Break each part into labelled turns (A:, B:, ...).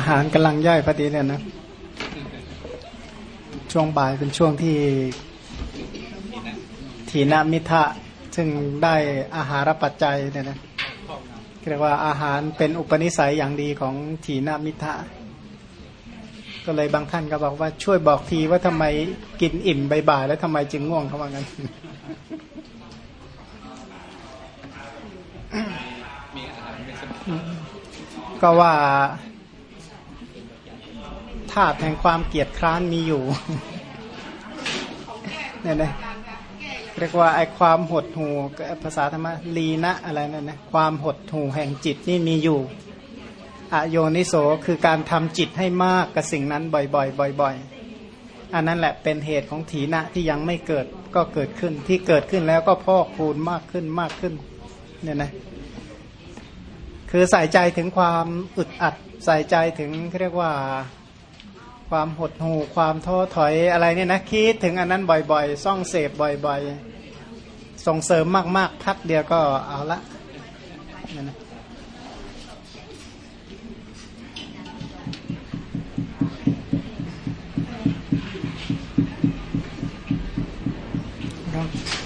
A: อาหารกำลังย่อยพอดีเนี่ยนะ ช่วงบ่ายเป็นช่วงที่ทีนามิทะซึ่งได้อาหารปัจจัยเนี่ยนะเรียกว่าอาหารเป็นอุปนิสัยอย่างดีของทีนามิทะ ก็เลยบางท่านก็บอกว่าช่วยบอกทีว่าทำไมกินอิ่มบ่ายๆแล้วทำไมจึงง่วงเขาว่างั้นก็ว่า ธาตุแห่งความเกียดคร้านมีอยู่เนี่ยนะเรียกว่าไอความหดหูภาษาธรรมะลีนะอะไรนั่นนะความหดหูแห่งจิตนี่มีอยู่อโยนิโสคือการทำจิตให้มากกับสิ่งนั้นบ่อยๆบ่อย ๆ อันนั้นแหละเป็นเหตุของถีนะที่ยังไม่เกิดก็เกิดขึ้นที่เกิดขึ้นแล้วก็พอกพูนมากขึ้นมากขึ้นเนี่ยนะคือใส่ใจถึงความอึดอัดใส่ใจถึงเรียกว่า ความหดหู่ความท้อถอยอะไรเนี่ยนะคิดถึงอันนั้นบ่อยๆ ซ่องเสพบ่อยๆ ส่งเสริมมากๆพักเดียวก็เอาละนี่นะ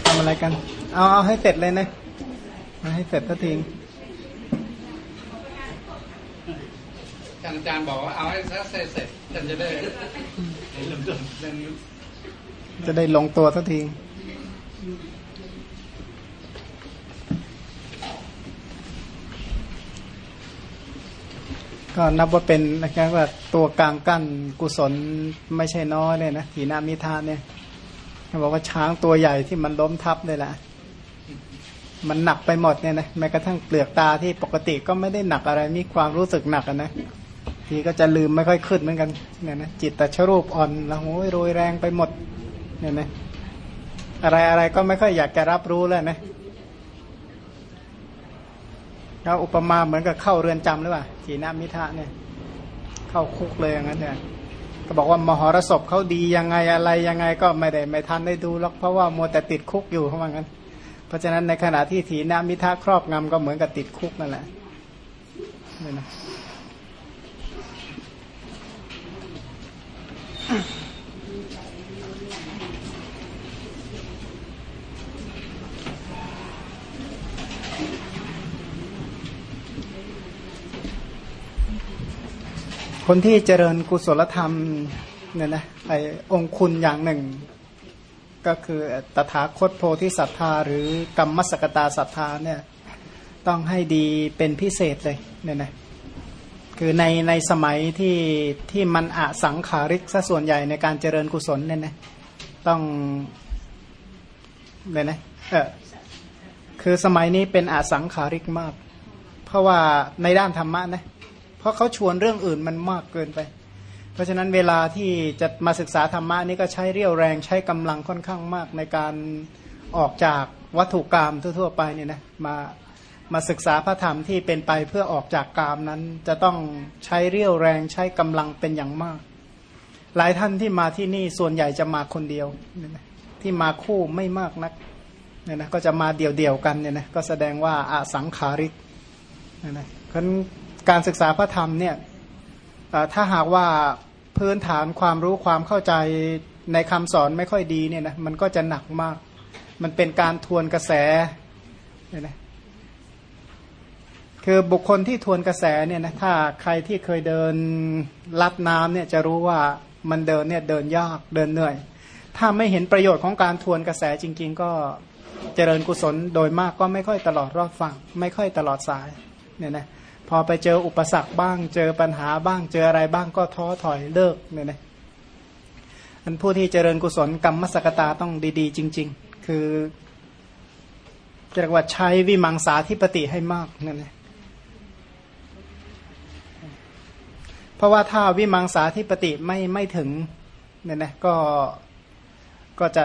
A: ทำอะไรกัน เอาเอาให้เสร็จเลยนะให้เสร็จทัที
B: อาจารย์บอกว่าเอาให้เสร็จเสร็จ ฉันจะได้
A: จะได้ลงตัวสักทีก็นับว่าเป็นนะครับว่าตัวกลางกั้นกุศลไม่ใช่น้อยเลยนะทีนามิทานเนี่ยเขาบอกว่าช้างตัวใหญ่ที่มันล้มทับเลยแหละมันหนักไปหมดเนี่ยนะแม้กระทั่งเปลือกตาที่ปกติก็ไม่ได้หนักอะไรมีความรู้สึกหนักนะ ทีก็จะลืมไม่ค่อยขึ้นเหมือนกันเนี่ยนะจิตแต่ชรูปอ่อนล้วโอ้ยโรยแรงไปหมดเนี่ยนะอะไรอะไรก็ไม่ค่อยอยากจะรับรู้แล้วนะเราอุปมาเหมือนกับเข้าเรือนจำหรือเปล่าทีนามิทะเนี่ย เข้าคุกเลยอย่างนั้นเนี่ยก็บอกว่ามหรสพเขาดียังไงอะไรยังไงก็ไม่ได้ไม่ทันได้ดูหรอกเพราะว่ามัวแต่ติดคุกอยู่เขาว่างั้น เพราะฉะนั้นในขณะที่ทีนามิทะครอบงำก็เหมือนกับติดคุกนั่นแหละเนี่ยนะ คนที่เจริญกุศลธรรมเนี่ยนะไอองคุณอย่างหนึ่ง ก็คือตถาคตโพธิศรัทธา หรือกรรมสกตาศรัทธาเนี่ยต้องให้ดีเป็นพิเศษเลยเนี่ยนะ คือในในสมัยที่ที่มันอะสังขาริกซะส่วนใหญ่ในการเจริญกุศลเนี่ยนะต้องเลยนะเออคือสมัยนี้เป็นอสังขาริกมาก เพราะว่าในด้านธรรมะนะเพราะเขาชวนเรื่องอื่นมันมากเกินไป เพราะฉะนั้นเวลาที่จะมาศึกษาธรรมะนี่ก็ใช้เรี่ยวแรงใช้กำลังค่อนข้างมากในการออกจากวัตถุกรรมทั่ว ๆ ไปเนี่ยนะมา มาศึกษาพระธรรมที่เป็นไปเพื่อออกจากกามนั้น จะต้องใช้เรี่ยวแรงใช้กำลังเป็นอย่างมาก หลายท่านที่มาที่นี่ส่วนใหญ่จะมาคนเดียว ที่มาคู่ไม่มากนักเนี่ยนะก็จะมาเดี่ยวๆกันเนี่ยนะก็แสดงว่าอาสังขาริกเนี่ยนะเพราะการศึกษาพระธรรมเนี่ยถ้าหากว่าพื้นฐานความรู้ความเข้าใจในคำสอนไม่ค่อยดีเนี่ยนะมันก็จะหนักมาก มันเป็นการทวนกระแสเนี่ยนะ คือบุคคลที่ทวนกระแสเนี่ยนะถ้าใครที่เคยเดินลัดน้ำเนี่ยจะรู้ว่ามันเดินเนี่ยเดินยากเดินเหนื่อย ถ้าไม่เห็นประโยชน์ของการทวนกระแสจริง ๆ ก็เจริญกุศลโดยมากก็ไม่ค่อยตลอดรอดฟังไม่ค่อยตลอดสายเนี่ยนะพอไปเจออุปสรรคบ้าง เจอปัญหาบ้างเจออะไรบ้างก็ท้อถอยเลิกเนี่ยนะอันผู้ที่เจริญกุศลกรรมมสกตาต้องดีๆ จริง ๆ คือเรียกว่าใช้วิมังสาธิปติให้มากนั่นแหล เพราะว่าถ้าวิมังสาธิปติไม่ไม่ถึงเนี่ยนะก็ก็จะ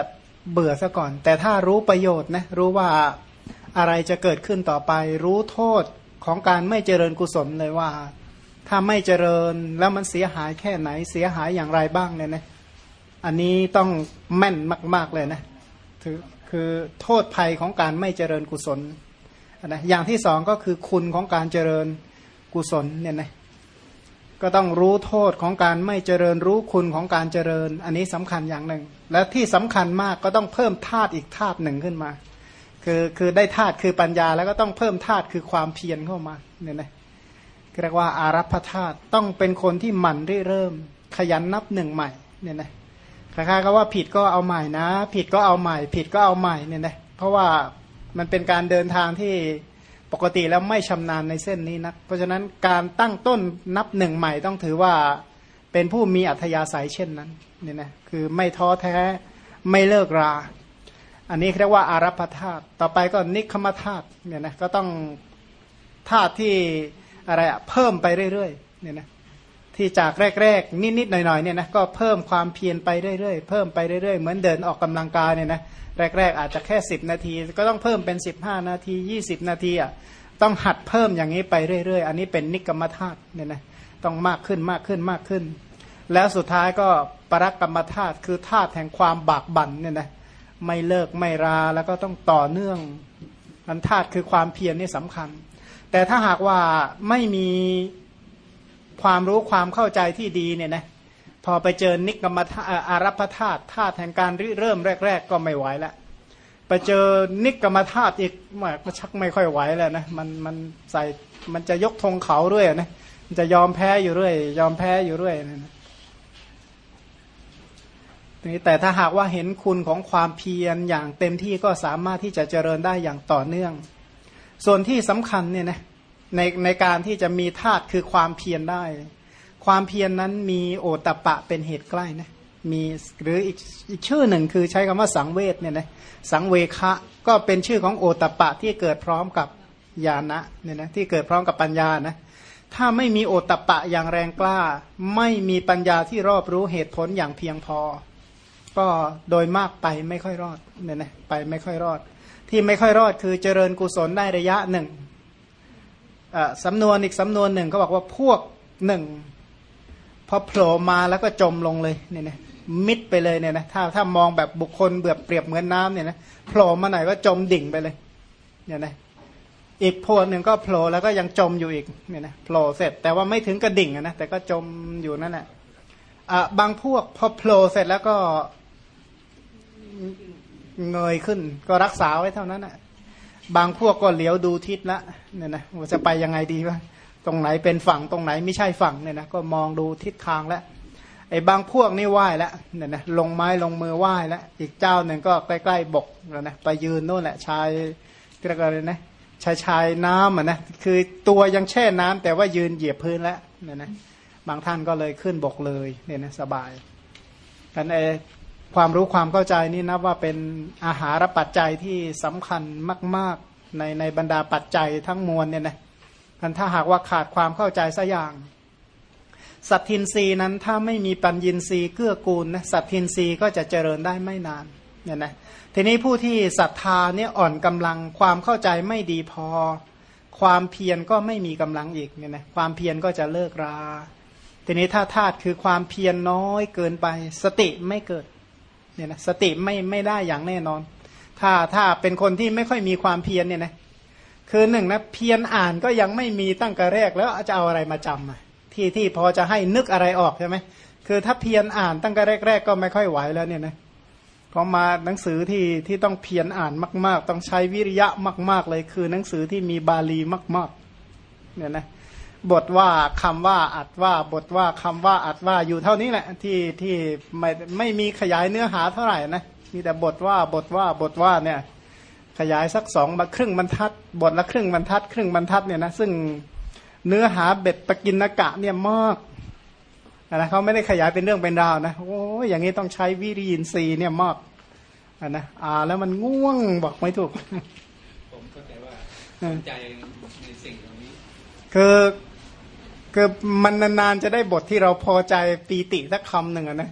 A: เบื่อซะก่อน แต่ถ้ารู้ประโยชน์นะรู้ว่าอะไรจะเกิดขึ้นต่อไป รู้โทษของการไม่เจริญกุศลเลยว่า ถ้าไม่เจริญแล้วมันเสียหายแค่ไหนเสียหายอย่างไรบ้างเนี่ยนะอันนี้ต้องแม่นมาก ๆเลยนะถือคือโทษภัยของการไม่เจริญกุศลนะอย่างที่สองก็คือคุณของการเจริญกุศลเนี่ยนะ ก็ต้องรู้โทษของการไม่เจริญรู้คุณของการเจริญ อันนี้สำคัญอย่างหนึ่ง และที่สำคัญมากก็ต้องเพิ่มธาตุอีกธาตุหนึ่งขึ้นมา คือคือได้ธาตุคือปัญญาแล้วก็ต้องเพิ่มธาตุคือความเพียรเข้ามาเนี่ยนะเรียกว่าอารัพธาตุต้องเป็นคนที่หมั่นริเริ่ม ขยันนับหนึ่งใหม่เนี่ยนะคล้ายๆกับว่าผิดก็เอาใหม่นะ ผิดก็เอาใหม่ ผิดก็เอาใหม่เนี่ยนะเพราะว่ามันเป็นการเดินทางที่ ปกติแล้วไม่ชำนาญในเส้นนี้นะเพราะฉะนั้นการตั้งต้นนับหนึ่งใหม่ต้องถือว่าเป็นผู้มีอัธยาศัยเช่นนั้นเนี่ยนะคือไม่ท้อแท้ไม่เลิกรา อันนี้เรียกว่าอารัพธาตุต่อไปก็นิคมธาตุเนี่ยนะก็ต้องธาตุที่อะไรอะเพิ่มไปเรื่อยๆเนี่ยนะที่จากแรกๆนิดๆหน่อยๆเนี่ยนะก็เพิ่มความเพียรไปเรื่อยๆเพิ่มไปเรื่อยๆเหมือนเดินออกกำลังกายเนี่ยนะ แรก ๆ อาจจะแค่ 10 นาที ก็ต้องเพิ่มเป็น 15 นาที 20 นาทีอะต้องหัดเพิ่มอย่างนี้ไปเรื่อยๆ อันนี้เป็นนิกรรมธาตุเนี่ยนะต้องมากขึ้นมากขึ้นมากขึ้น แล้วสุดท้ายก็ปรักกรรมธาตุคือธาตุแห่งความบากบั่นเนี่ยนะไม่เลิกไม่ราแล้วก็ต้องต่อเนื่องอันธาตุคือความเพียรนี่สำคัญ แต่ถ้าหากว่าไม่มีความรู้ความเข้าใจที่ดีเนี่ยนะ พอไปเจอนิกรรมธาอารัพธาตุธาตุแห่งการริเริ่มแรก ๆ ก็ไม่ไหวแล้วไปเจอนิกรรมธาตุอีกมันชักไม่ค่อยไหวแล้วนะมันมันใส่มันจะยกธงเขาด้วยนะมันจะยอมแพ้อยู่เรื่อย ยอมแพ้อยู่เรื่อยนะนี่แต่ถ้าหากว่าเห็นคุณของความเพียรอย่างเต็มที่ก็สามารถที่จะเจริญได้อย่างต่อเนื่อง ส่วนที่สำคัญเนี่ยนะในในการที่จะมีธาตุคือความเพียรได้ ความเพียรนนั้นมีโอตปะเป็นเหตุใกล้นะมีหรืออีกอีกชื่อหนึ่งคือใช้คำว่าสังเวชเนี่ยนะสังเวคะก็เป็นชื่อของโอตปะที่เกิดพร้อมกับญาณะเนี่ยนะที่เกิดพร้อมกับปัญญานะถ้าไม่มีโอตปะอย่างแรงกล้า ไม่มีปัญญาที่รอบรู้เหตุผลอย่างเพียงพอ ก็โดยมากไปไม่ค่อยรอดเนี่ยนะไปไม่ค่อยรอด ที่ไม่ค่อยรอดคือเจริญกุศลได้ระยะหนึ่งสำนวนอีกสำนวนหนึ่งก็บอกว่าพวกหนึ่ง พอโผล่มาแล้วก็จมลงเลยเนี่ยนะมิดไปเลยเนี่ยนะถ้าถ้ามองแบบบุคคลเบือบเปรียบเหมือนน้ำเนี่ยนะโผล่มาไหนก็จมดิ่งไปเลยเนี่ยนะอีกพวกหนึ่งก็โผล่แล้วก็ยังจมอยู่อีกเนี่ยนะโผล่เสร็จแต่ว่าไม่ถึงกระดิ่งนะแต่ก็จมอยู่นั่นแหละอะบางพวกพอโผล่เสร็จแล้วก็เงยขึ้น ก็รักษาไว้เท่านั้นแหะบางพวกก็เหลียวดูทิศละเนี่ยนะว่าจะไปยังไงดีวะ ตรงไหนเป็นฝั่งตรงไหนไม่ใช่ฝั่งเนี่ยนะก็มองดูทิศทางแล้วไอ้บางพวกนี่ไหว้แล้วเนี่ยนะลงไม้ลงมือไหว้แล้วอีกเจ้าหนึ่งก็ใกล้ๆบกแล้วนะไปยืนโน่นแหละชายกระกเลยนะชายชายน้ำอะนะคือตัวยังแช่น้ำแต่ว่ายืนเหยียบพื้นแล้วเนี่ยนะบางท่านก็เลยขึ้นบกเลยเนี่ยนะสบายกันไอความรู้ความเข้าใจนี่นะว่าเป็นอาหารปัจจัยที่สำคัญมาก ๆ ในในบรรดาปัจจัยทั้งมวลเนี่ยนะ กันถ้าหากว่าขาดความเข้าใจสัอย่าง สัตทินรีนั้นถ้าไม่มีปัญญินรีเกื้อกูลนะสัตทินรีก็จะเจริญได้ไม่นานเนี่ยนะทีนี้ผู้ที่ศรัทธาเนี่ยอ่อนกำลังความเข้าใจไม่ดีพอ ความเพียรก็ไม่มีกำลังอีกเนี่ยนะความเพียรก็จะเลิกรา ทีนี้ถ้าธาตุคือความเพียรน้อยเกินไป สติไม่เกิดเนี่ยนะสติไม่ไม่ได้อย่างแน่นอน ถ้าถ้าเป็นคนที่ไม่ค่อยมีความเพียรเนี่ยนะ คือหนึ่งนะเพียรอ่านก็ยังไม่มีตั้งแต่แรกแล้วจะเอาอะไรมาจำที่ที่พอจะให้นึกอะไรออกใช่ไหมคือถ้าเพียรอ่านตั้งแต่แรก ๆ ก็ไม่ค่อยไหวแล้วเนี่ยนะพอมาหนังสือที่ที่ต้องเพียรอ่านมาก ๆ ต้องใช้วิริยะมาก ๆ เลยคือหนังสือที่มีบาลีมากๆเนี่ยนะบทว่าคำว่าอัดว่าบทว่าคำว่าอัดว่าอยู่เท่านี้แหละ ที่ที่ไม่ไม่มีขยายเนื้อหาเท่าไหร่นะมีแต่บทว่าบทว่าบทว่าเนี่ย ขยายสักสองมาครึ่งบรรทัด บทละครึ่งบรรทัด ครึ่งบรรทัดเนี่ยนะซึ่งเนื้อหาเบ็ดตะกินนกะเนี่ยมากนะเขาไม่ได้ขยายเป็นเรื่องเป็นราวนะโอ้ยอย่างนี้ต้องใช้วิริยินทรีย์เนี่ยมากนะอ่าแล้วมันง่วงบอกไม่ถูก
B: ผมเข้าใจว่าสนใจในสิ่งเหล่านี้
A: คือคือมันนานๆจะได้บทที่เราพอใจปีติสักคำหนึ่งนะ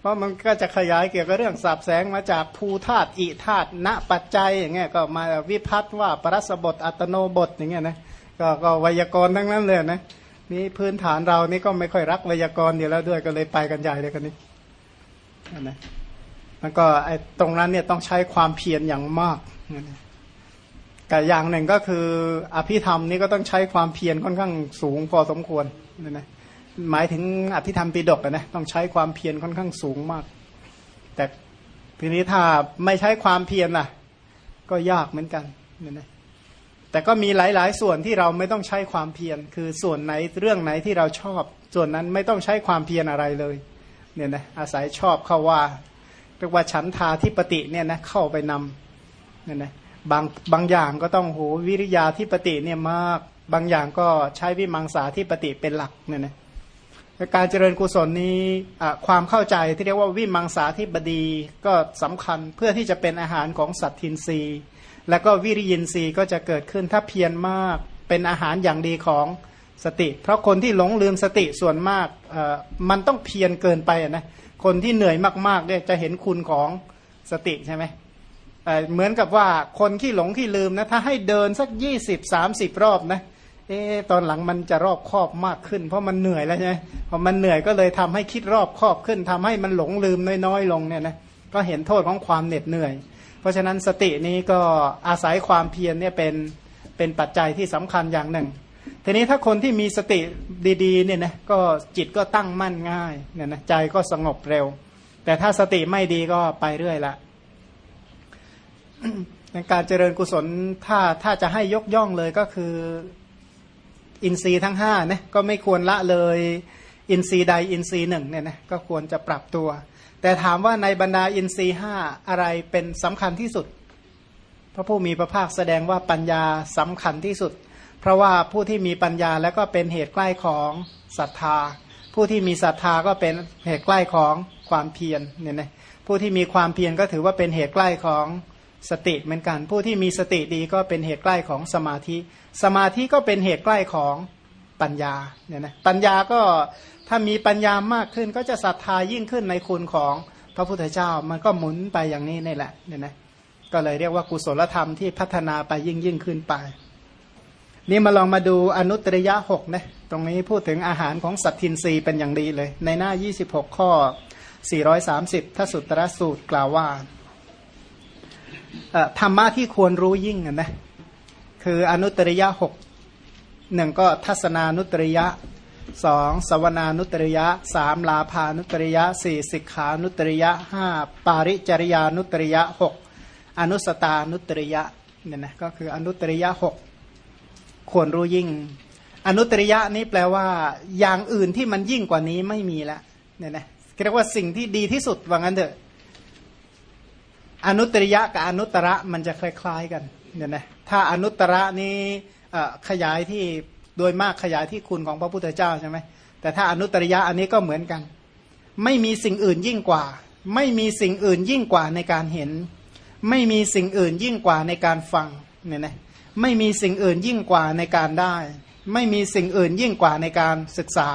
A: เพราะมันก็จะขยายเกี่ยวกับเรื่องสับแสงมาจากภูธาตุอิธาตุณปัจจัยอย่างเงี้ยก็มาวิพัฒน์ว่าปรัสบทอัตโนบทอย่างเงี้ยนะก็ก็ไวยากรณ์ทั้งนั้นเลยนะนี่พื้นฐานเรานี่ก็ไม่ค่อยรักไวยากรณ์อยู่แล้วด้วยก็เลยไปกันใหญ่เลยกันนี้นะมันก็ไอ้ตรงนั้นเนี่ยต้องใช้ความเพียรอย่างมากกับอย่างหนึ่งก็คืออภิธรรมนี่ก็ต้องใช้ความเพียรค่อนข้างสูงพอสมควรนะนะ หมายถึงอภิธรรมปีดกนะต้องใช้ความเพียรค่อนข้างสูงมาก แต่ทีนี้ถ้าไม่ใช้ความเพียรน่ะ ก็ยากเหมือนกันเนี่ยนะแต่ก็มีหลาย ๆ ส่วนที่เราไม่ต้องใช้ความเพียรคือส่วนไหนเรื่องไหนที่เราชอบ ส่วนนั้นไม่ต้องใช้ความเพียรอะไรเลยเนี่ยนะอาศัยชอบเข้าว่าเรียกว่าฉันทาธิปติเนี่ยนะเข้าไปนำเนี่ยนะบางบางอย่างก็ต้องโหวิริยาธิปติเนี่ยมาก บางอย่างก็ใช้วิมังสาธิปติเป็นหลักเนี่ยนะ การเจริญกุศลนี้ความเข้าใจที่เรียกว่าวิมังสาธิบดีก็สำคัญเพื่อที่จะเป็นอาหารของสัตทินรีแล้วก็วิริยินรีก็จะเกิดขึ้นถ้าเพียรมากเป็นอาหารอย่างดีของสติ เพราะคนที่หลงลืมสติส่วนมากมันต้องเพียรเกินไปนะคนที่เหนื่อยมากๆเนี่ยจะเห็นคุณของสติใช่ไหมเหมือนกับว่าคนที่หลงที่ลืมนะถ้าให้เดินสักยี่สิบสามสิบรอบนะเออตอนหลังมันจะรอบครอบมากขึ้น เพราะมันเหนื่อยแล้วใช่ไหมพอมันเหนื่อยก็เลยทำให้คิดรอบครอบขึ้นทำให้มันหลงลืมน้อยๆลงเนี่ยนะก็เห็นโทษของความเหน็ดเหนื่อย เพราะฉะนั้นสตินี้ก็อาศัยความเพียรเนี่ยเป็นเป็นปัจจัยที่สำคัญอย่างหนึ่ง ทีนี้ถ้าคนที่มีสติดีๆเนี่ยนะก็จิตก็ตั้งมั่นง่ายเนี่ยนะใจก็สงบเร็ว แต่ถ้าสติไม่ดีก็ไปเรื่อยละการเจริญกุศลถ้าถ้าจะให้ยกย่องเลยก็คือ อินทรีย์ทั้งห้านะก็ไม่ควรละเลย อินทรีย์ใดอินทรีย์หนึ่งเนี่ยนะก็ควรจะปรับตัว แต่ถามว่าในบรรดาอินทรีย์ห้าอะไรเป็นสำคัญที่สุด พระผู้มีพระภาคแสดงว่าปัญญาสำคัญที่สุด เพราะว่าผู้ที่มีปัญญาแล้วก็เป็นเหตุใกล้ของศรัทธา ผู้ที่มีศรัทธาก็เป็นเหตุใกล้ของความเพียรเนี่ยนะผู้ที่มีความเพียรก็ถือว่าเป็นเหตุใกล้ของสติเหมือนกัน ผู้ที่มีสติดีก็เป็นเหตุใกล้ของสมาธิ สมาธิก็เป็นเหตุใกล้ของปัญญาเนี่ยนะปัญญาก็ถ้ามีปัญญามากขึ้นก็จะศรัทธายิ่งขึ้นในคุณของพระพุทธเจ้ามันก็หมุนไปอย่างนี้นี่แหละเนี่ยนะก็เลยเรียกว่ากุศลธรรมที่พัฒนาไปยิ่งยิ่งขึ้นไป นี่มาลองมาดูอนุตริยะหกนะตรงนี้พูดถึงอาหารของสัตทินรีเป็นอย่างดีเลย ในหน้า 26 ข้อ 430ทสุตรสูตรกล่าวว่าธรรมะที่ควรรู้ยิ่งนะ คืออนุตริยะหกหนึ่งก็ทัศนานุตริยะสองสวนานุตริยะสามลาภานุตริยะสี่สิกขานุตริยะห้าปาริจริยานุตริยะหกอนุสตานุตริยะเนี่ยนะก็คืออนุตริยะหกควรรู้ยิ่ง อนุตริยะนี้แปลว่า อย่างอื่นที่มันยิ่งกว่านี้ไม่มีแล้วเนี่ยนะเรียกว่าสิ่งที่ดีที่สุดว่างั้นเถอะอนุตริยะกับอนุตระมันจะคล้าย ๆกัน เนี่ยนะถ้าอนุตระนี้ขยายที่โดยมากขยายที่คุณของพระพุทธเจ้าใช่ไหมแต่ถ้าอนุตริยะอันนี้ก็เหมือนกัน ไม่มีสิ่งอื่นยิ่งกว่า ไม่มีสิ่งอื่นยิ่งกว่าในการเห็น ไม่มีสิ่งอื่นยิ่งกว่าในการฟังเนี่ยนะไม่มีสิ่งอื่นยิ่งกว่าในการได้ ไม่มีสิ่งอื่นยิ่งกว่าในการศึกษา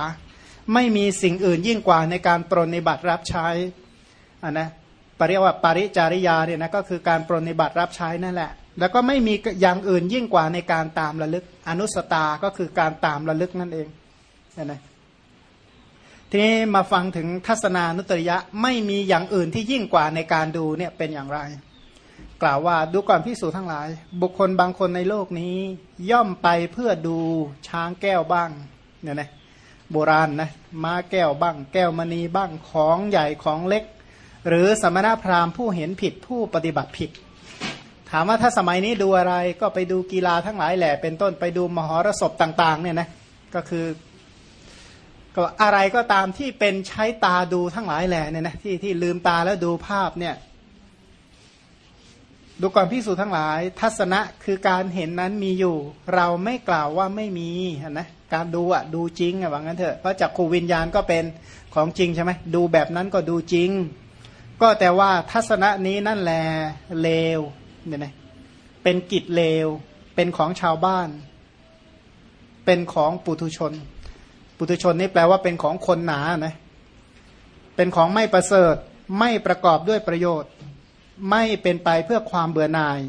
A: ไม่มีสิ่งอื่นยิ่งกว่าในการปรนิบัติรับใช้อ่านะเรียว่าปริจาริยาเนี่ยนะก็คือการปรนิบัติรับใช้นั่นแหละ แล้วก็ไม่มีอย่างอื่นยิ่งกว่าในการตามระลึก อนุสตาก็คือการตามระลึกนั่นเองนะนะทีนี้มาฟังถึงทัศนานุตริยะไม่มีอย่างอื่นที่ยิ่งกว่าในการดูเนี่ยเป็นอย่างไร กล่าวว่าดูก่อนพิสูจทั้งหลาย บุคคลบางคนในโลกนี้ ย่อมไปเพื่อดูช้างแก้วบ้างเนี่ยนะโบราณนะม้าแก้วบ้าง แก้วมณีบ้างของใหญ่ของเล็ก หรือสมณพราหมณ์ผู้เห็นผิดผู้ปฏิบัติผิด ถามว่าถ้าสมัยนี้ดูอะไรก็ไปดูกีฬาทั้งหลายแหละเป็นต้นไปดูมหรสพต่าง ๆ เนี่ยนะก็คือก็อะไรก็ตามที่เป็นใช้ตาดูทั้งหลายแหละเนี่ยนะที่ที่ลืมตาแล้วดูภาพเนี่ยดูก่อนพิสูจน์ทั้งหลาย ทัศนะคือการเห็นนั้นมีอยู่ เราไม่กล่าวว่าไม่มีนะการดูอะดูจริงอะว่างั้นเถอะเพราะจากขูวิญญาณก็เป็นของจริงใช่ไหมดูแบบนั้นก็ดูจริง ก็แต่ว่าทัศนะนี้นั่นแหละเลว เนี่ยนะเป็นกิจเลว เป็นของชาวบ้าน เป็นของปุถุชน ปุถุชนนี่แปลว่าเป็นของคนหนานะเป็นของไม่ประเสริฐไม่ประกอบด้วยประโยชน์ ไม่เป็นไปเพื่อความเบื่อหน่าย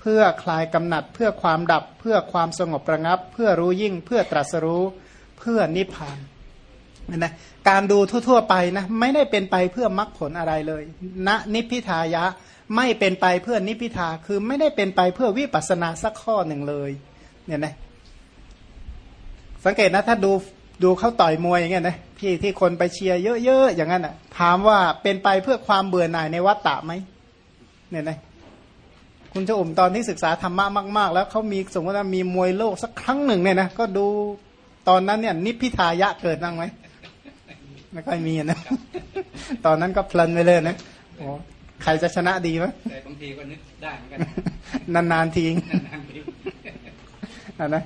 A: เพื่อคลายกำหนัด เพื่อความดับ เพื่อความสงบระงับ เพื่อรู้ยิ่ง เพื่อตรัสรู้ เพื่อนิพพานนะการดูทั่วๆไปนะไม่ได้เป็นไปเพื่อมรรคผลอะไรเลยณนิพิทายะ ไม่เป็นไปเพื่อนิพิทาคือไม่ได้เป็นไปเพื่อวิปัสนาสักข้อหนึ่งเลยเนี่ยนะสังเกตนะถ้าดูดูเขาต่อยมวยอย่างเงี้ยนะที่ที่คนไปเชียร์เยอะๆอย่างนั้นอะ ถามว่าเป็นไปเพื่อความเบื่อหน่ายในวัฏฏะไหมเนี่ยนะคุณเจ้าอุ่มตอนที่ศึกษาธรรมะมาก ๆ แล้วเขามีสมมติว่ามีมวยโลกสักครั้งหนึ่งเนี่ยนะก็ดูตอนนั้นเนี่ยนิพพิทายะเกิดนั่งไหมไม่ค่อยมีนะ ตอนนั้นก็เพลินไปเลยนะโอ้ ใครจะชนะดีไหม
B: แต่บางทีก็นึกได้เหมือนกัน
A: นานๆที
B: นานๆที
A: อะนะ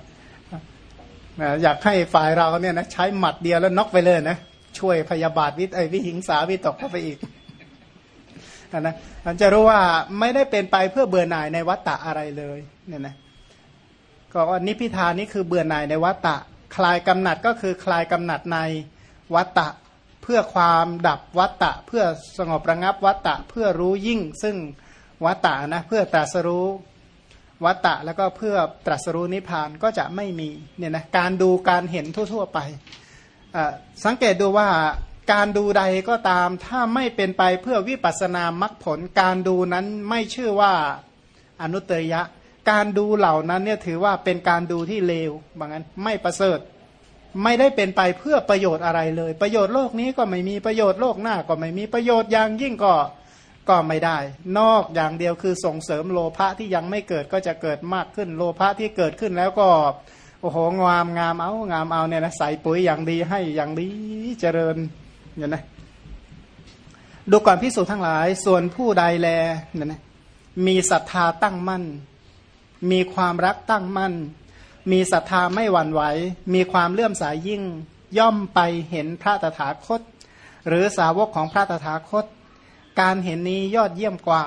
A: นะอยากให้ฝ่ายเราเนี่ยนะใช้หมัดเดียวแล้วน็อกไปเลยนะช่วยพยาบาทวิไอวิหิงสาวิตกเข้าไปอีกอะนะมันจะรู้ว่าไม่ได้เป็นไปเพื่อเบื่อหน่ายในวัตตะอะไรเลยเนี่ยนะก็ว่านิพพิทานนี่คือเบื่อหน่ายในวัตตะ คลายกำหนัดก็คือคลายกำหนัดในวัตตะ เพื่อความดับวัตตะ เพื่อสงบระงับวัตตะ เพื่อรู้ยิ่งซึ่งวัตตะนะเพื่อตรัสรู้วัตตะแล้วก็เพื่อตรัสรู้นิพพานก็จะไม่มีเนี่ยนะการดูการเห็นทั่ว ๆ ไป สังเกตดูว่าการดูใดก็ตามถ้าไม่เป็นไปเพื่อวิปัสสนามรรคผล การดูนั้นไม่ชื่อว่าอนุตตยะ การดูเหล่านั้นเนี่ยถือว่าเป็นการดูที่เลวบางนั้นไม่ประเสริฐ ไม่ได้เป็นไปเพื่อประโยชน์อะไรเลย ประโยชน์โลกนี้ก็ไม่มีประโยชน์โลกหน้าก็ไม่มีประโยชน์อย่างยิ่งก็ก็ไม่ได้ นอกอย่างเดียวคือส่งเสริมโลภะที่ยังไม่เกิดก็จะเกิดมากขึ้น โลภะที่เกิดขึ้นแล้วก็โอ้โหงามงามเอางามเอาเนี่ยนะใส่ปุ๋ยอย่างดีให้อย่างดีเจริญเนี่ยนะดูก่อนพิสูจน์ทั้งหลาย ส่วนผู้ใดแลเนี่ยนะมีศรัทธาตั้งมั่น มีความรักตั้งมั่น มีศรัทธาไม่หวั่นไหว มีความเลื่อมสายยิ่ง ย่อมไปเห็นพระตถาคต หรือสาวกของพระตถาคต การเห็นนี้ยอดเยี่ยมกว่า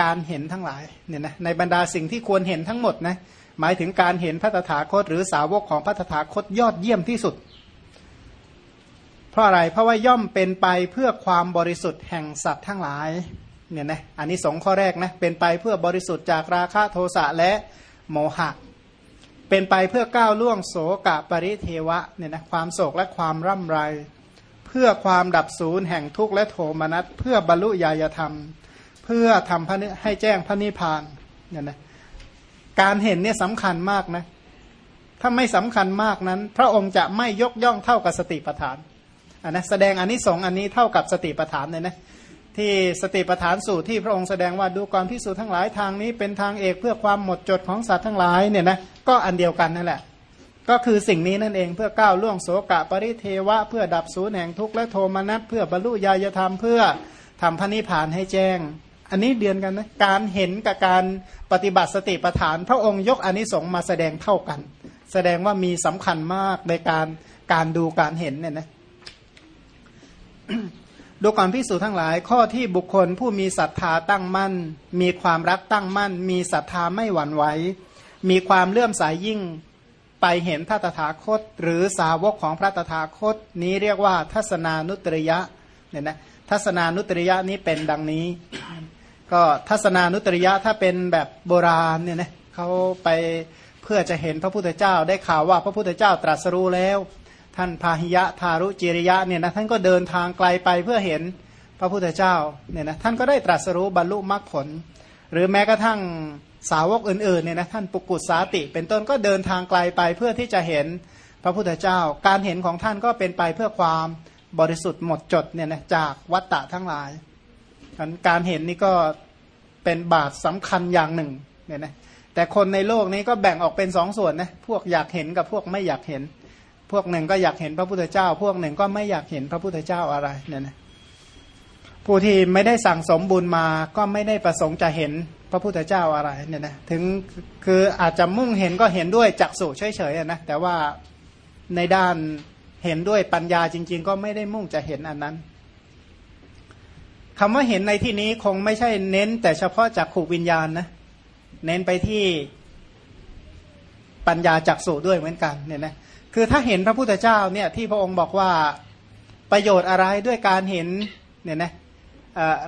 A: การเห็นทั้งหลายเนี่ยนะในบรรดาสิ่งที่ควรเห็นทั้งหมดนะหมายถึงการเห็นพระตถาคต หรือสาวกของพระตถาคตยอดเยี่ยมที่สุด เพราะอะไรเพราะว่าย่อมเป็นไปเพื่อความบริสุทธิ์แห่งสัตว์ทั้งหลายเนี่ยนะอันนี้สองข้อแรกนะเป็นไปเพื่อบริสุทธิ์จากราคะโทสะและโมหะ เป็นไปเพื่อก้าวล่วงโสกะปริเทวะเนี่ยนะความโศกและความร่ำไร เพื่อความดับศูนย์แห่งทุกข์และโทมนัสเพื่อบรรลุญาธรรม เพื่อทำพระนิให้แจ้งพระนิพพานเนี่ยนะการเห็นเนี่ยสำคัญมากนะถ้าไม่สำคัญมากนั้น พระองค์จะไม่ยกย่องเท่ากับสติปัฏฐานอันนะแสดงอันนี้สองอันนี้เท่ากับสติปัฏฐานเลยนะ ที่สติปัฏฐานสูตรที่พระองค์แสดงว่าดูก่อนพิสูจน์ทั้งหลายทางนี้เป็นทางเอกเพื่อความหมดจดของสัตว์ทั้งหลายเนี่ยนะก็อันเดียวกันนั่นแหละ ก็คือสิ่งนี้นั่นเองเพื่อก้าวล่วงโสกะปริเทวะ เพื่อดับสูญแห่งทุกข์และโทมนัสเพื่อบรรลุญาณธรรมเพื่อทำพระนิพพานให้แจ้ง อันนี้เดียนกันนะการเห็นกับการปฏิบัติสติปัฏฐาน พระองค์ยกอานิสงส์มาแสดงเท่ากัน แสดงว่ามีสำคัญมากในการการดูการเห็นเนี่ยนะ ดูก่อนพิสูจทั้งหลาย ข้อที่บุคคลผู้มีศรัทธาตั้งมั่น มีความรักตั้งมั่น มีศรัทธาไม่หวั่นไหวมีความเลื่อมใสยยิ่งไปเห็นพระตถาคต หรือสาวกของพระตถาคต นี้เรียกว่าทัศนานุตริยะเนี่ยนะทัศนานุตริยะนี้เป็นดังนี้ ก็ทัศนานุตริยะถ้าเป็นแบบโบราณเนี่ยนะเขาไปเพื่อจะเห็นพระพุทธเจ้าได้ข่าวว่าพระพุทธเจ้าตรัสรู้แล้ว ท่านพาหิยะทารุจิริยะเนี่ยนะท่านก็เดินทางไกลไปเพื่อเห็นพระพุทธเจ้าเนี่ยนะท่านก็ได้ตรัสรู้บรรลุมรรคผล หรือแม้กระทั่งสาวกอื่นๆเนี่ยนะท่านปุกุสาติ เป็นต้นก็เดินทางไกลไปเพื่อที่จะเห็นพระพุทธเจ้า การเห็นของท่านก็เป็นไปเพื่อความบริสุทธิ์หมดจดเนี่ยนะจากวัตตะทั้งหลายการเห็นนี่ก็เป็นบาตรสำคัญอย่างหนึ่งเนี่ยนะแต่คนในโลกนี้ก็แบ่งออกเป็นสองส่วนนะพวกอยากเห็นกับพวกไม่อยากเห็น พวกหนึ่งก็อยากเห็นพระพุทธเจ้า พวกหนึ่งก็ไม่อยากเห็นพระพุทธเจ้าอะไรเนี่ยนะผู้ที่ไม่ได้สั่งสมบุญมาก็ไม่ได้ประสงค์จะเห็นพระพุทธเจ้าอะไรเนี่ยนะถึงคืออาจจะมุ่งเห็นก็เห็นด้วยจักษุเฉยๆนะแต่ว่าในด้านเห็นด้วยปัญญาจริง ๆ ก็ไม่ได้มุ่งจะเห็นอันนั้นคำว่าเห็นในที่นี้คงไม่ใช่เน้น แต่เฉพาะจากขูวิญญาณนะเน้นไปที่ปัญญาจักษุด้วยเหมือนกันเนี่ยนะ คือถ้าเห็นพระพุทธเจ้าเนี่ยที่พระองค์บอกว่าประโยชน์อะไรด้วยการเห็นเนี่ยนะ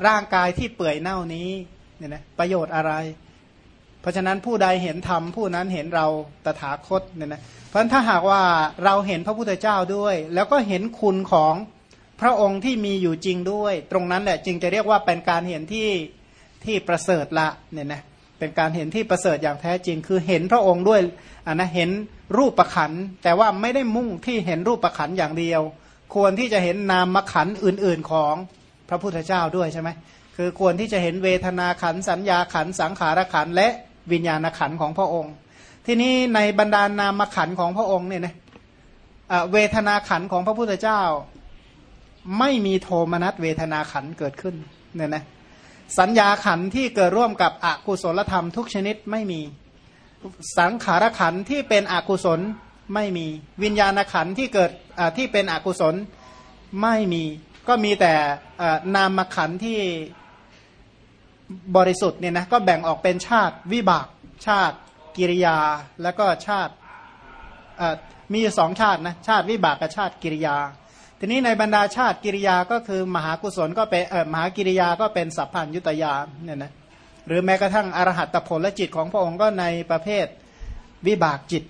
A: ร่างกายที่เปื่อยเน่านี้เนี่ยนะประโยชน์อะไร เพราะฉะนั้นผู้ใดเห็นธรรมผู้นั้นเห็นเราตถาคตเนี่ยนะเพราะฉะนั้นถ้าหากว่าเราเห็นพระพุทธเจ้าด้วย แล้วก็เห็นคุณของพระองค์ที่มีอยู่จริงด้วย ตรงนั้นแหละจึงจะเรียกว่าเป็นการเห็นที่ที่ประเสริฐละเนี่ยนะเป็นการเห็นที่ประเสริฐอย่างแท้จริง คือเห็นพระองค์ด้วยอ่านะเห็น รูปประขันแต่ว่าไม่ได้มุ่งที่เห็นรูปประขันอย่างเดียว ควรที่จะเห็นนามขันอื่น ๆของพระพุทธเจ้าด้วยใช่ไหมคือควรที่จะเห็นเวทนาขันสัญญาขันสังขารขันและวิญญาณขันของพระองค์ ที่นี้ในบรรดานามขันของพระองค์เนี่ยนะเวทนาขันของพระพุทธเจ้า ไม่มีโทมนัสเวทนาขันเกิดขึ้นเนี่ยนะสัญญาขันที่เกิดร่วมกับอกุศลธรรมทุกชนิดไม่มี สังขารขันที่เป็นอกุศลไม่มีวิญญาณขันที่เกิดที่เป็นอกุศลไม่มีก็มีแต่นามขันที่บริสุทธิ์เนี่ยนะก็แบ่งออกเป็นชาติวิบากชาติกิริยา แล้วก็ชาติมีสองชาตินะชาติวิบากกับชาติกิริยา ทีนี้ในบรรดาชาติกิริยาก็คือมหากุศลก็เป็นมหากิริยาก็เป็นสัพพัญยุตยาเนี่ยนะ หรือแม้กระทั่งอรหัตผลและจิตของพระองค์ก็ในประเภทวิบากจิต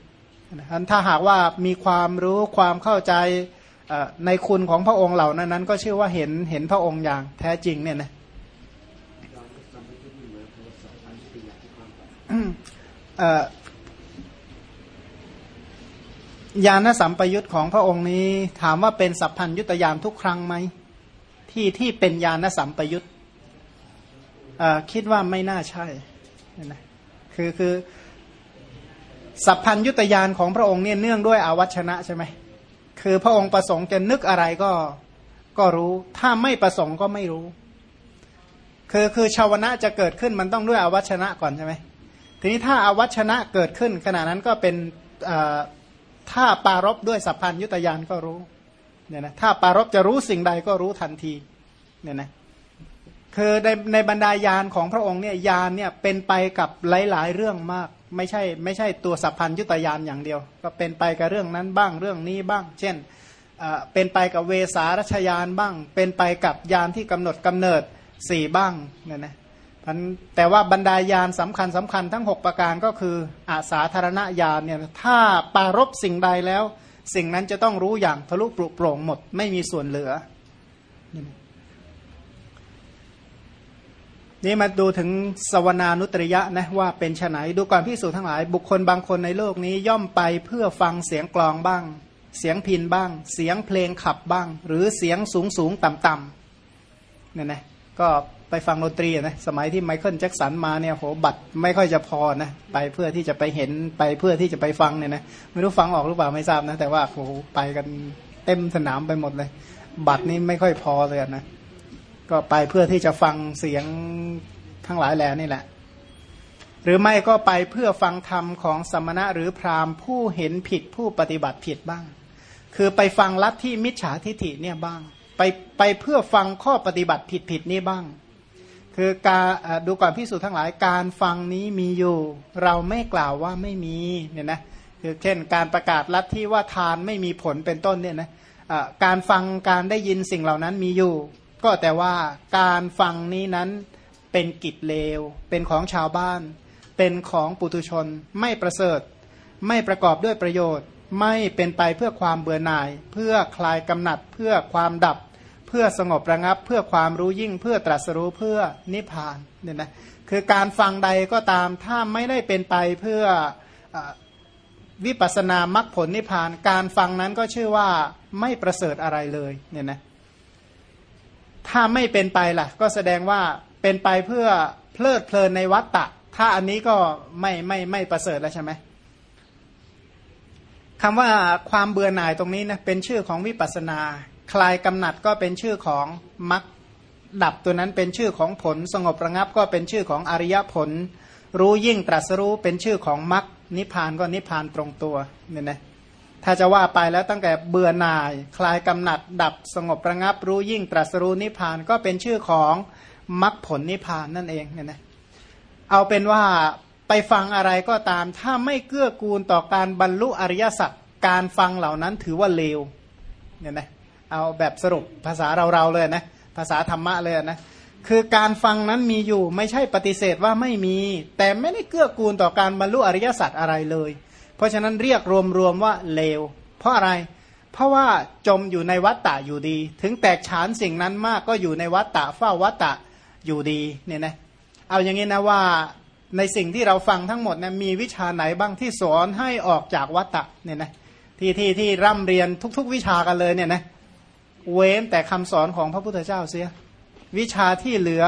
A: นถ้าหากว่ามีความรู้ความเข้าใจในคุณของพระองค์เหล่านั้นนั้นก็ชื่อว่าเห็นเห็นพระองค์อย่างแท้จริงเนี่ยนะญาณสัมปยุตของพระองค์นี้ ถามว่าเป็นสัพพัญยุตยามทุกครั้งไหมที่ที่เป็นญาณสัมปยุต คิดว่าไม่น่าใช่นะคือคือสัพพัญยุตยานของพระองค์เนี่ยเนื่องด้วยอาวัชนะใช่ไหมคือพระองค์ประสงค์จะนึกอะไรก็ก็รู้ ถ้าไม่ประสงค์ก็ไม่รู้ คือคือชาวนะจะเกิดขึ้นมันต้องด้วยอาวัชนะก่อนใช่ไหมทีนี้ถ้าอาวัชนะเกิดขึ้น ขณะนั้นก็เป็นถ้าปารบด้วยสัพพัญยุตยานก็รู้เนี่ยนะถ้าปารบจะรู้สิ่งใดก็รู้ทันทีเนี่ยนะ คือในในบรรดายานของพระองค์เนี่ยยานเนี่ยเป็นไปกับหลาย ๆ เรื่องมาก ไม่ใช่ไม่ใช่ตัวสัพพัญยุตยานอย่างเดียว ก็เป็นไปกับเรื่องนั้นบ้างเรื่องนี้บ้าง เช่นเป็นไปกับเวสารัชยานบ้าง เป็นไปกับยานที่กำหนดกำเนิดสี่บ้างเนี่ยนะแต่ว่าบรรดายานสำคัญสำคัญทั้ง 6 ประการก็คืออาสาธารณญาณเนี่ยถ้าปารบสิ่งใดแล้ว สิ่งนั้นจะต้องรู้อย่างทะลุปลุกโปร่งหมดไม่มีส่วนเหลือ นี่มาดูถึงสวนานุตริยะนะว่าเป็นไนดูก่อนพิสูจทั้งหลาย บุคคลบางคนในโลกนี้ย่อมไปเพื่อฟังเสียงกลองบ้าง เสียงพินบ้าง เสียงเพลงขับบ้าง หรือเสียงสูงสูงต่ำต่ำเนี่ยนะก็ไปฟังดนตรีนะสมัยที่ไมเคิลแจ็คสันมาเนี่ยโหบัตรไม่ค่อยจะพอนะไปเพื่อที่จะไปเห็นไปเพื่อที่จะไปฟังเนี่ยนะไม่รู้ฟังออกหรือเปล่าไม่ทราบนะแต่ว่าโหไปกันเต็มสนามไปหมดเลย บัตรนี้ไม่ค่อยพอเลยนะ ก็ไปเพื่อที่จะฟังเสียงทั้งหลายแล้วนี่แหละ หรือไม่ก็ไปเพื่อฟังธรรมของสมณะหรือพราหมณ์ผู้เห็นผิดผู้ปฏิบัติผิดบ้าง คือไปฟังลัทธิมิจฉาทิฐิเนี่ยบ้าง ไปไปเพื่อฟังข้อปฏิบัติผิดผิดนี่บ้าง คือการดูก่อนพิสูจน์ทั้งหลายการฟังนี้มีอยู่ เราไม่กล่าวว่าไม่มีเนี่ยนะคือเช่นการประกาศลัทธิว่าทานไม่มีผลเป็นต้นเนี่ยนะการฟังการได้ยินสิ่งเหล่านั้นมีอยู่ ก็แต่ว่าการฟังนี้นั้นเป็นกิจเลว เป็นของชาวบ้าน เป็นของปุตุชน ไม่ประเสริฐ ไม่ประกอบด้วยประโยชน์ ไม่เป็นไปเพื่อความเบื่อหน่าย เพื่อคลายกำหนัด เพื่อความดับ เพื่อสงบระงับ เพื่อความรู้ยิ่ง เพื่อตรัสรู้เพื่อนิพพานเนี่ยนะคือการฟังใดก็ตามถ้าไม่ได้เป็นไปเพื่อวิปัสสนามรรคผลนิพพาน การฟังนั้นก็ชื่อว่าไม่ประเสริฐอะไรเลยเนี่ยนะ ถ้าไม่เป็นไปล่ะ ก็แสดงว่าเป็นไปเพื่อเพลิดเพลินในวัตตะ ถ้าอันนี้ก็ไม่ไม่ไม่ประเสริฐแล้วใช่ไหมคำว่าความเบื่อหน่ายตรงนี้นะเป็นชื่อของวิปัสนา คลายกำหนัดก็เป็นชื่อของมรรคดับตัวนั้นเป็นชื่อของผล สงบระงับก็เป็นชื่อของอริยผล รู้ยิ่งตรัสรู้เป็นชื่อของมรรคนิพพานก็นิพพานตรงตัวเนี่ยนะ ถ้าจะว่าไปแล้วตั้งแต่เบื่อหน่าย คลายกำหนัด ดับสงบระงับ รู้ยิ่งตรัสรู้นิพพานก็เป็นชื่อของมรรคผลนิพพานนั่นเองเนี่ยนะเอาเป็นว่าไปฟังอะไรก็ตาม ถ้าไม่เกื้อกูลต่อการบรรลุอริยสัจการฟังเหล่านั้นถือว่าเลวเนี่ยนะเอาแบบสรุปภาษาเราๆเลยนะภาษาธรรมะเลยนะคือการฟังนั้นมีอยู่ไม่ใช่ปฏิเสธว่าไม่มี แต่ไม่ได้เกื้อกูลต่อการบรรลุอริยสัจอะไรเลย ราะฉะนั้นเรียกรวมๆว่าเลว เพราะอะไร เพราะว่าจมอยู่ในวัฏฏะอยู่ดี ถึงแตกฉานสิ่งนั้นมากก็อยู่ในวัฏฏะเฝ้าวัฏฏะอยู่ดีเนี่ยนะเอาอย่างนี้นะว่าในสิ่งที่เราฟังทั้งหมดนะมีวิชาไหนบ้างที่สอนให้ออกจากวัตตะเนี่ยนะที่ที่ที่ร่ำเรียนทุก ๆ วิชากันเลยเนี่ยนะเว้นแต่คำสอนของพระพุทธเจ้าเสีย วิชาที่เหลือ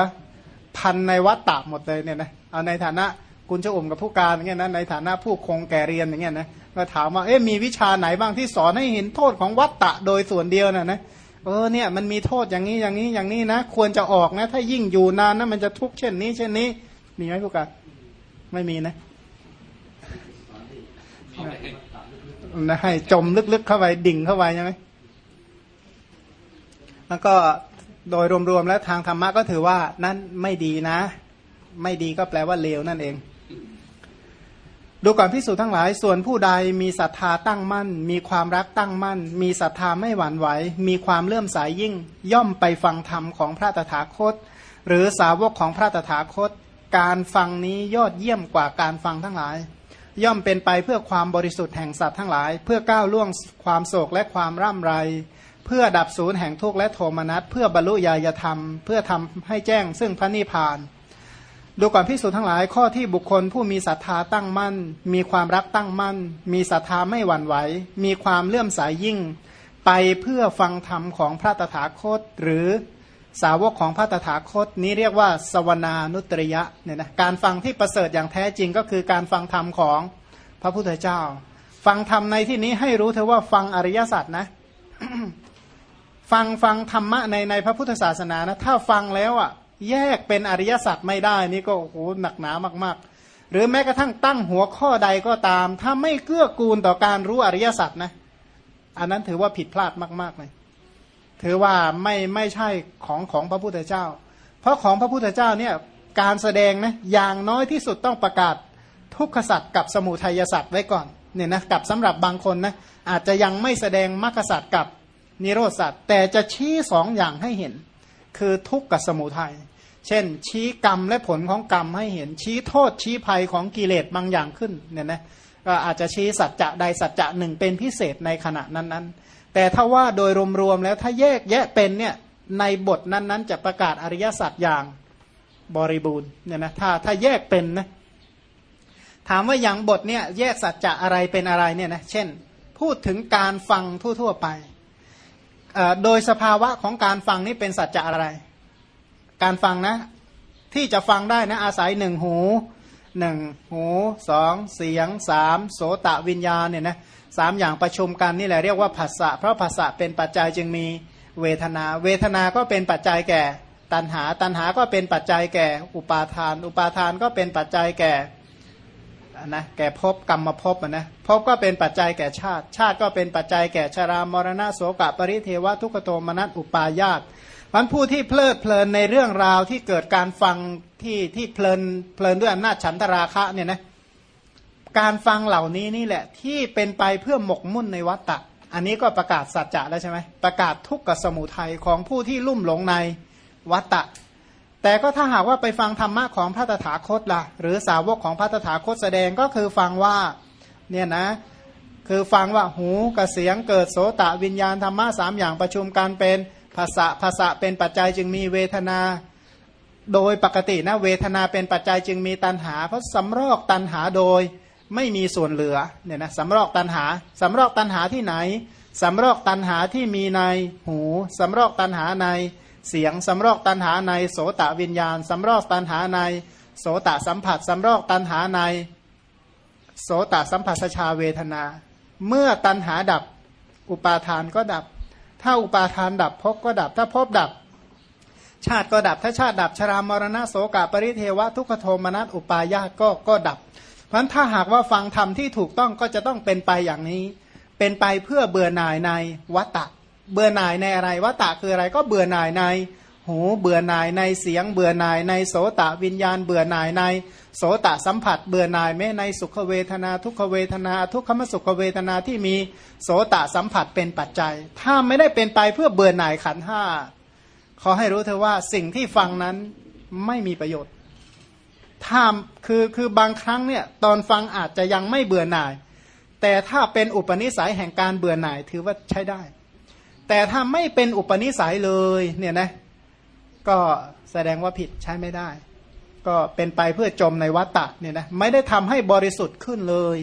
A: พันในวัตตะหมดเลยเนี่ยนะเอาในฐานะ กุญชอมกับผู้การอย่างเงี้ยนะในฐานะผู้คงแก่เรียนอย่างเงี้ยนะก็ถามว่าเอ๊ะมีวิชาไหนบ้างที่สอนให้เห็นโทษของวัตตะโดยส่วนเดียวน่ะนะเออเนี่ยมันมีโทษอย่างนี้อย่างนี้อย่างนี้นะ ควรจะออกนะ ถ้ายิ่งอยู่นานนะมันจะทุกข์เช่นนี้ เช่นนี้ มีไหมผู้การไม่มีนะนะให้จมลึกๆเข้าไปดิ่งเข้าไปใช่ไหมแล้วก็โดยรวมๆแล้วทางธรรมะก็ถือว่านั่นไม่ดีนะ ไม่ดีก็แปลว่าเลวนั่นเอง ดูก่อนพิสูจน์ทั้งหลายส่วนผู้ใดมีศรัทธาตั้งมั่น มีความรักตั้งมั่น มีศรัทธาไม่หวั่นไหว มีความเลื่อมใสยยิ่ง ย่อมไปฟังธรรมของพระตถาคต หรือสาวกของพระตถาคต การฟังนี้ยอดเยี่ยมกว่าการฟังทั้งหลาย ย่อมเป็นไปเพื่อความบริสุทธิ์แห่งสัตว์ทั้งหลาย เพื่อก้าวล่วงความโศกและความร่ำไร เพื่อดับศูนย์แห่งทุกข์และโทมนัสเพื่อบรรลุญาณธรรม เพื่อทำให้แจ้งซึ่งพระนิพพาน ดูก่อนพิสูจน์ทั้งหลายข้อที่บุคคลผู้มีศรัทธาตั้งมั่น มีความรักตั้งมั่น มีศรัทธาไม่หวั่นไหว มีความเลื่อมสายยิ่ง ไปเพื่อฟังธรรมของพระตถาคต หรือสาวกของพระตถาคต นี้เรียกว่า สวนานุตริยะเนี่ยนะการฟังที่ประเสริฐอย่างแท้จริงก็คือการฟังธรรมของพระพุทธเจ้า ฟังธรรมในที่นี้ให้รู้เธอว่าฟังอริยสัจนะฟังฟังธรรมะในในพระพุทธศาสนานะถ้าฟังแล้วอะ แยกเป็นอริยสัจไม่ได้นี่ก็โอ้โหหนักหนามากๆ หรือแม้กระทั่งตั้งหัวข้อใดก็ตาม ถ้าไม่เกื้อกูลต่อการรู้อริยสัจนะ อันนั้นถือว่าผิดพลาดมาก ๆเลยถือว่าไม่ไม่ใช่ของของพระพุทธเจ้า เพราะของพระพุทธเจ้าเนี่ยการแสดงนะอย่างน้อยที่สุดต้องประกาศทุกขสัจกับสมุทัยสัจไว้ก่อนเนี่ยนะกับสำหรับบางคนนะอาจจะยังไม่แสดงมรรคสัจกับนิโรธสัตว์แต่จะชี้สองอย่างให้เห็น คือทุกข์กับสมุทัยเช่น ชี้กรรมและผลของกรรมให้เห็นชี้โทษชี้ภัยของกิเลสบางอย่างขึ้นเนี่ยนะก็อาจจะชี้สัจจะใดสัจจะหนึ่งเป็นพิเศษในขณะนั้นๆ แต่ถ้าว่าโดยรวมๆแล้วถ้าแยกแยะเป็นเนี่ยในบทนั้นๆ จะประกาศอริยสัจอย่างบริบูรณ์เนี่ยนะถ้าถ้าแยกเป็นนะถามว่าอย่างบทเนี่ยแยกสัจจะอะไรเป็นอะไรเนี่ยนะเช่น พูดถึงการฟังทั่วๆไป โดยสภาวะของการฟังนี่เป็นสัจจะอะไร การฟังนะ ที่จะฟังได้นะอาศัยหนึ่งหูหนึ่งหูสองเสียงสามโสตะวิญญาณเนี่ยนะสามอย่างประชุมกันนี่แหละเรียกว่าภาษะเพราะภาษะเป็นปัจจัยจึงมีเวทนา เวทนาก็เป็นปัจจัยแก่ ตัณหา ตัณหาก็เป็นปัจจัยแก่ อุปาทาน อุปาทานก็เป็นปัจจัยแก่ นะแก่ภพกรรมภพนะภพก็เป็นปัจจัยแก่ชาติ ชาติก็เป็นปัจจัยแก่ชรามรณะโสกะปริเทวทุกโทมนัสอุปาญาตมันผู้ที่เพลิดเพลินในเรื่องราวที่เกิดการฟังที่ที่เพลินเพลินด้วยอำนาจฉันทราคะเนี่ยนะการฟังเหล่านี้นี่แหละที่เป็นไปเพื่อหมกมุ่นในวัฏฏะอันนี้ก็ประกาศสัจจะแล้วใช่ไหมประกาศทุกขสมุทัยของผู้ที่ลุ่มหลงในวัฏฏะ แต่ก็ถ้าหากว่าไปฟังธรรมะของพระตถาคตละ่ะ หรือสาวกของพระตถาคตแสดงก็คือฟังว่าเนี่ยนะคือฟังว่าหูกับเสียงเกิดโสตะวิญญาณธรรมะสามอย่างประชุมกันเป็นภาษาภาษาเป็นปัจจัยจึงมีเวทนา โดยปกตินะเวทนาเป็นปัจจัยจึงมีตัณหา เพราะสำรอกตัณหาโดยไม่มีส่วนเหลือเนี่ยนะสำรอกตัณหาสำรอกตัณหาที่ไหนสำรอกตัณหาที่มีในหูสำรอกตัณหาใน เสียงสำรอกตันหาในโสตะวิญญาณสำรอกตันหาใน โสตะสัมผัสสำรอกตันหาใน โสตะสัมผัสชาเวทนา เมื่อตันหาดับอุปาทานก็ดับ ถ้าอุปาทานดับภพก็ดับ ถ้าภพดับ ชาติก็ดับ ถ้าชาติดับชรามรณะโสกะปริเทวะทุกขโทมนัสอุปายาตก็ก็ดับ เพราะถ้าหากว่าฟังธรรมที่ถูกต้องก็จะต้องเป็นไปอย่างนี้ เป็นไปเพื่อเบื่อหน่ายในวัตตะ เบื่อหน่ายในอะไรวัตตะคืออะไรก็เบื่อหน่ายในหูเบื่อหน่ายในเสียง เบื่อหน่ายในโสตะวิญญาณ เบื่อหน่ายใน โสตะสัมผัส เบื่อหน่ายแม้ในสุขเวทนา ทุกขเวทนา ทุกขมสุขเวทนาที่มีโสตะสัมผัสเป็นปัจจัย ถ้าไม่ได้เป็นไปเพื่อเบื่อหน่ายขันห้าขอให้รู้เธอว่าสิ่งที่ฟังนั้นไม่มีประโยชน์ถ้าคือคือบางครั้งเนี่ยตอนฟังอาจจะยังไม่เบื่อหน่าย แต่ถ้าเป็นอุปนิสัยแห่งการเบื่อหน่ายถือว่าใช้ได้ แต่ถ้าไม่เป็นอุปนิสัยเลยเนี่ยนะก็แสดงว่าผิดใช้ไม่ได้ ก็เป็นไปเพื่อจมในวัตตะเนี่ยนะไม่ได้ทำให้บริสุทธิ์ขึ้นเลย